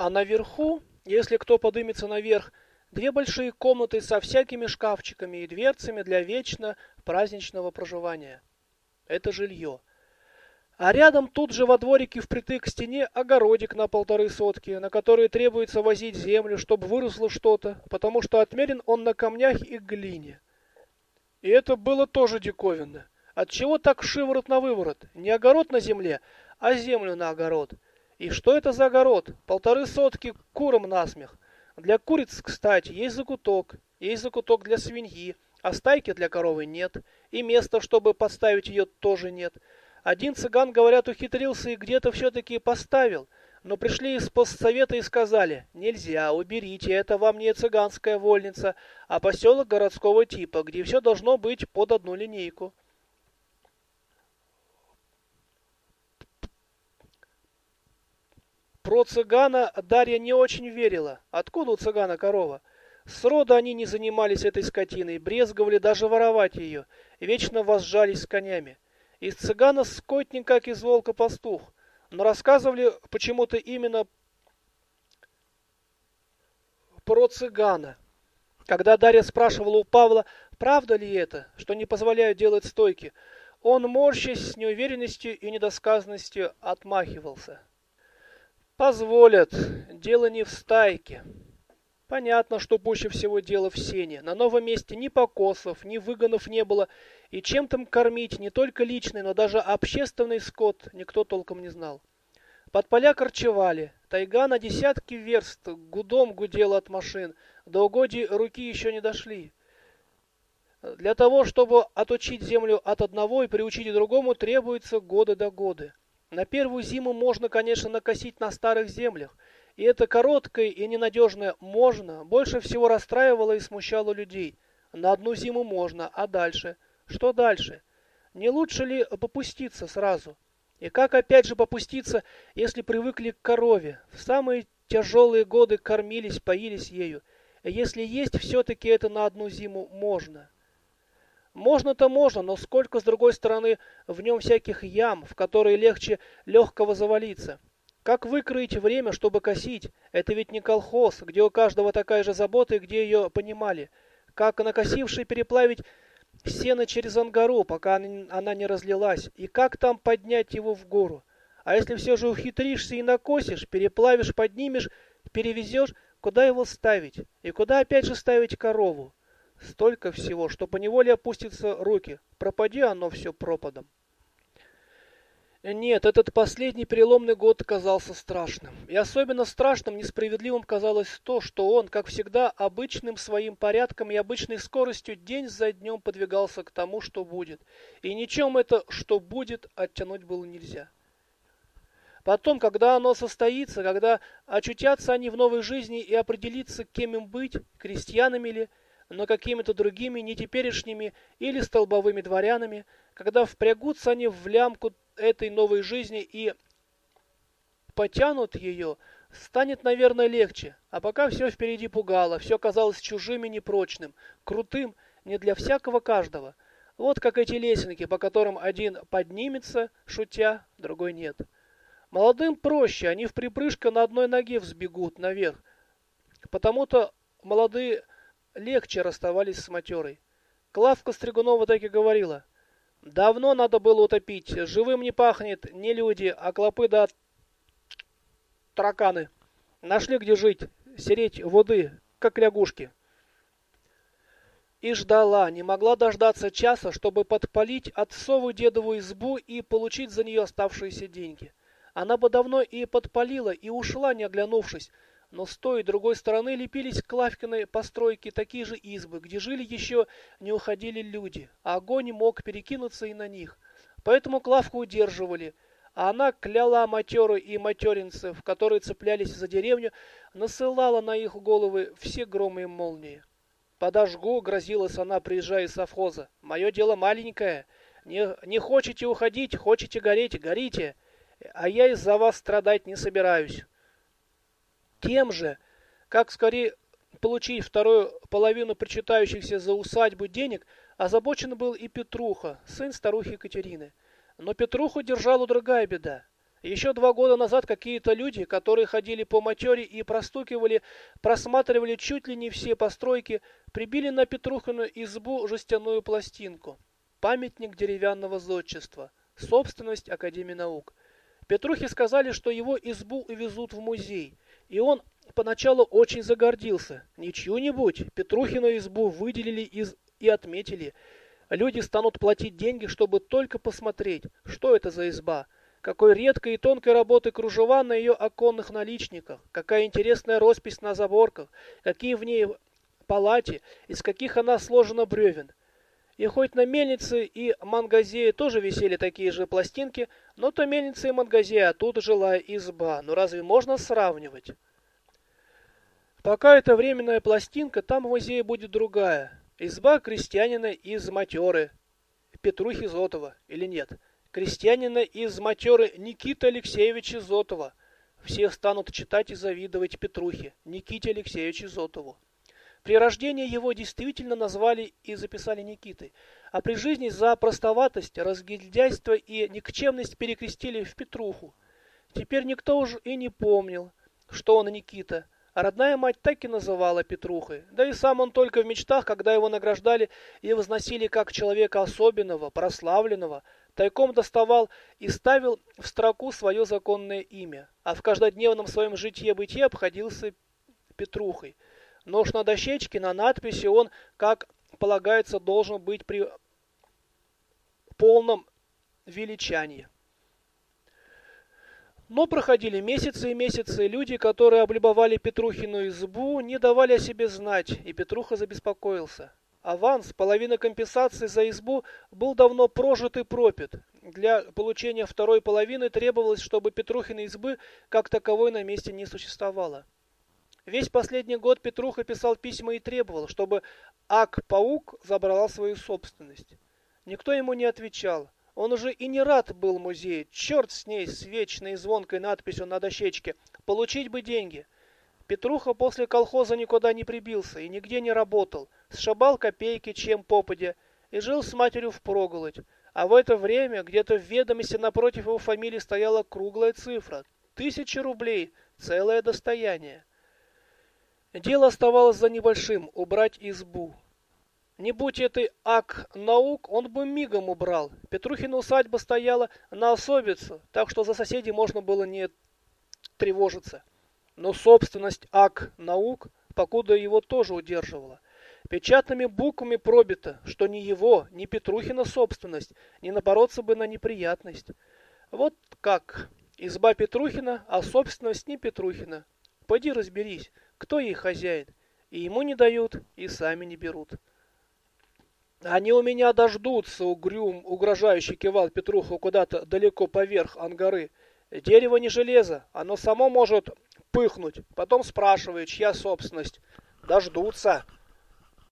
А наверху, если кто подымется наверх, две большие комнаты со всякими шкафчиками и дверцами для вечно праздничного проживания. Это жилье. А рядом тут же во дворике впритык к стене огородик на полторы сотки, на который требуется возить землю, чтобы выросло что-то, потому что отмерен он на камнях и глине. И это было тоже диковинно. Отчего так шиворот на выворот? Не огород на земле, а землю на огород. И что это за огород? Полторы сотки курам насмех. Для куриц, кстати, есть закуток, есть закуток для свиньи, а стайки для коровы нет, и места, чтобы поставить ее, тоже нет. Один цыган, говорят, ухитрился и где-то все-таки поставил, но пришли из постсовета и сказали, нельзя, уберите, это вам не цыганская вольница, а поселок городского типа, где все должно быть под одну линейку. Про цыгана Дарья не очень верила. Откуда у цыгана корова? Сроду они не занимались этой скотиной, брезговали даже воровать ее, вечно возжались с конями. Из цыгана скотник, как из волка пастух, но рассказывали почему-то именно про цыгана. Когда Дарья спрашивала у Павла, правда ли это, что не позволяют делать стойки, он, морщась с неуверенностью и недосказанностью, отмахивался. Позволят, дело не в стайке. Понятно, что пуще всего дело в сене. На новом месте ни покосов, ни выгонов не было, и чем там кормить не только личный, но даже общественный скот никто толком не знал. Под поля корчевали. Тайга на десятки верст гудом гудела от машин. До угодий руки еще не дошли. Для того, чтобы отучить землю от одного и приучить другому, требуется годы до года. На первую зиму можно, конечно, накосить на старых землях, и это короткое и ненадежное «можно» больше всего расстраивало и смущало людей. На одну зиму можно, а дальше? Что дальше? Не лучше ли попуститься сразу? И как опять же попуститься, если привыкли к корове? В самые тяжелые годы кормились, поились ею. Если есть все-таки это на одну зиму можно. Можно-то можно, но сколько, с другой стороны, в нем всяких ям, в которые легче легкого завалиться. Как выкроить время, чтобы косить? Это ведь не колхоз, где у каждого такая же забота и где ее понимали. Как накосивший переплавить сено через ангару, пока она не разлилась, и как там поднять его в гору? А если все же ухитришься и накосишь, переплавишь, поднимешь, перевезешь, куда его ставить? И куда опять же ставить корову? Столько всего, что поневоле опустятся руки. Пропади оно все пропадом. Нет, этот последний переломный год казался страшным. И особенно страшным, несправедливым казалось то, что он, как всегда, обычным своим порядком и обычной скоростью день за днем подвигался к тому, что будет. И ничем это «что будет» оттянуть было нельзя. Потом, когда оно состоится, когда очутятся они в новой жизни и определиться, кем им быть, крестьянами ли, но какими-то другими, не теперешними или столбовыми дворянами, когда впрягутся они в лямку этой новой жизни и потянут ее, станет, наверное, легче. А пока все впереди пугало, все казалось чужим и непрочным, крутым не для всякого каждого. Вот как эти лесенки, по которым один поднимется, шутя, другой нет. Молодым проще, они в припрыжку на одной ноге взбегут наверх. Потому-то молодые легче расставались с матерой. Клавка Стригунова так и говорила. Давно надо было утопить. Живым не пахнет не люди, а клопы да тараканы. Нашли где жить, сереть воды, как лягушки. И ждала, не могла дождаться часа, чтобы подпалить отцову дедову избу и получить за нее оставшиеся деньги. Она бы давно и подпалила, и ушла, не оглянувшись, но с той и другой стороны лепились к Лавкиной постройки такие же избы, где жили еще не уходили люди, а огонь мог перекинуться и на них. Поэтому Клавку удерживали, а она кляла матеру и материнцев, которые цеплялись за деревню, насылала на их головы все громы и молнии. Подожгу, грозилась она, приезжая из совхоза. Мое дело маленькое. Не, не хочете уходить, хочете гореть, горите. А я из-за вас страдать не собираюсь. Тем же, как скорее получить вторую половину причитающихся за усадьбу денег, озабочен был и Петруха, сын старухи Екатерины. Но Петруху держала другая беда. Еще два года назад какие-то люди, которые ходили по матере и простукивали, просматривали чуть ли не все постройки, прибили на Петрухину избу жестяную пластинку. Памятник деревянного зодчества. Собственность Академии наук. Петрухе сказали, что его избу увезут в музей. И он поначалу очень загордился. Не чью-нибудь, Петрухину избу выделили из... и отметили. Люди станут платить деньги, чтобы только посмотреть, что это за изба – какой редкой и тонкой работы кружева на ее оконных наличниках, какая интересная роспись на заборках, какие в ней палати, из каких она сложена бревен. И хоть на мельнице и мангазее тоже висели такие же пластинки, но то мельница и мангазея, а тут жилая изба. Но разве можно сравнивать? Пока это временная пластинка, там в музее будет другая. Изба крестьянина из Матеры, Петрухи Зотова, или нет? крестьянина из матеры Никиты Алексеевича Зотова. Все станут читать и завидовать Петрухе, Никите Алексеевичу Зотову. При рождении его действительно назвали и записали Никитой, а при жизни за простоватость, разгильдяйство и никчемность перекрестили в Петруху. Теперь никто уже и не помнил, что он Никита, а родная мать так и называла Петрухой. Да и сам он только в мечтах, когда его награждали и возносили как человека особенного, прославленного, тайком доставал и ставил в строку свое законное имя, а в каждодневном своем житье-бытие обходился Петрухой. Но уж на дощечке, на надписи он, как полагается, должен быть при полном величании. Но проходили месяцы и месяцы, люди, которые облюбовали Петрухину избу, не давали о себе знать, и Петруха забеспокоился. Аванс, половина компенсации за избу, был давно прожит и пропит. Для получения второй половины требовалось, чтобы Петрухиной избы как таковой на месте не существовало. Весь последний год Петруха писал письма и требовал, чтобы Ак-паук забрала свою собственность. Никто ему не отвечал. Он уже и не рад был музею. Черт с ней, с вечной звонкой надписью на дощечке. Получить бы деньги. Петруха после колхоза никуда не прибился и нигде не работал. Сшибал копейки, чем попадя, и жил с матерью в проголодь. А в это время где-то в ведомости напротив его фамилии стояла круглая цифра. Тысяча рублей. Целое достояние. Дело оставалось за небольшим – убрать избу. Не будь этой ак наук, он бы мигом убрал. Петрухина усадьба стояла на особицу, так что за соседей можно было не тревожиться но собственность ак наук, покуда его тоже удерживала. Печатными буквами пробито, что ни его, ни Петрухина собственность не напороться бы на неприятность. Вот как. Изба Петрухина, а собственность не Петрухина. Пойди разберись, кто ей хозяин. И ему не дают, и сами не берут. Они у меня дождутся, угрюм, угрожающе кивал Петруху куда-то далеко поверх ангары. Дерево не железо, оно само может пыхнуть. Потом спрашивает, чья собственность. Дождутся.